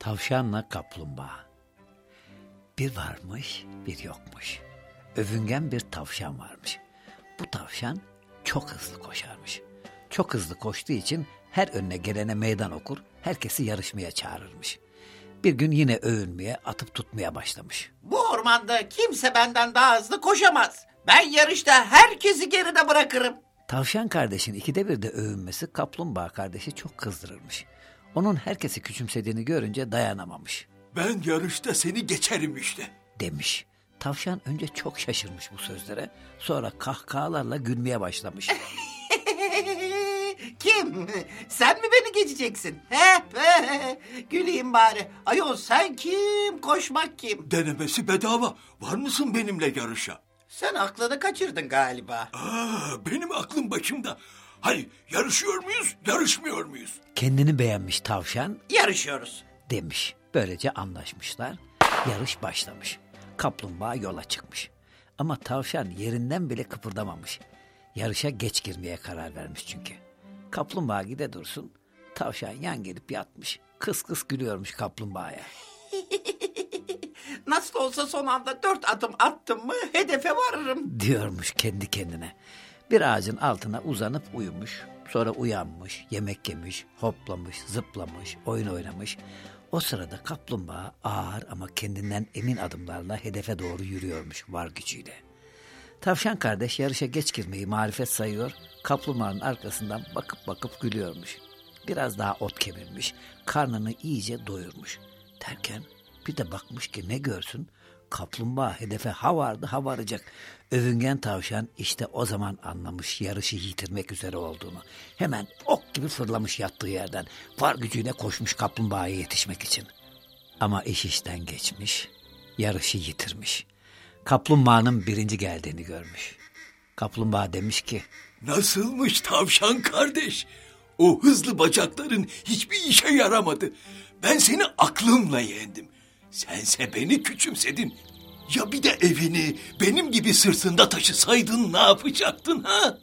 Tavşanla kaplumbağa. Bir varmış, bir yokmuş. Övüngen bir tavşan varmış. Bu tavşan çok hızlı koşarmış. Çok hızlı koştuğu için her önüne gelene meydan okur, herkesi yarışmaya çağırırmış. Bir gün yine övünmeye, atıp tutmaya başlamış. Bu ormanda kimse benden daha hızlı koşamaz. Ben yarışta herkesi geride bırakırım. Tavşan kardeşin ikide bir de övünmesi kaplumbağa kardeşi çok kızdırırmış. Onun herkesi küçümsediğini görünce dayanamamış. Ben yarışta seni geçerim işte. Demiş. Tavşan önce çok şaşırmış bu sözlere. Sonra kahkahalarla gülmeye başlamış. Kim? Sen mi beni geçeceksin? He? Güleyim bari. Ayol sen kim? Koşmak kim? Denemesi bedava. Var mısın benimle yarışa? Sen aklını kaçırdın galiba. Aa, benim aklım başımda. Hadi yarışıyor muyuz, yarışmıyor muyuz? Kendini beğenmiş tavşan Yarışıyoruz. demiş. Böylece anlaşmışlar. Yarış başlamış. Kaplumbağa yola çıkmış. Ama tavşan yerinden bile kıpırdamamış. Yarışa geç girmeye karar vermiş çünkü. Kaplumbağa gide dursun. Tavşan yan gelip yatmış. Kıs kıs gülüyormuş kaplumbağaya. Nasıl olsa son anda dört adım attım mı hedefe varırım. diyormuş kendi kendine. Bir ağacın altına uzanıp uyumuş. Sonra uyanmış, yemek yemiş, hoplamış, zıplamış, oyun oynamış. O sırada kaplumbağa ağır ama kendinden emin adımlarla hedefe doğru yürüyormuş var gücüyle. Tavşan kardeş yarışa geç girmeyi marifet sayıyor, kaplumbağanın arkasından bakıp bakıp gülüyormuş. Biraz daha ot kemirmiş, karnını iyice doyurmuş. Derken bir de bakmış ki ne görsün, kaplumbağa hedefe ha vardı ha varacak. Övüngen tavşan işte o zaman anlamış yarışı yitirmek üzere olduğunu. Hemen ok gibi fırlamış yattığı yerden. Var gücüyle koşmuş kaplumbağaya yetişmek için. Ama iş işten geçmiş, yarışı yitirmiş. Kaplumbağanın birinci geldiğini görmüş. Kaplumbağa demiş ki, Nasılmış tavşan kardeş? O hızlı bacakların hiçbir işe yaramadı. Ben seni aklımla yendim. Sense beni küçümsedin. Ya bir de evini benim gibi sırtında taşısaydın ne yapacaktın ha?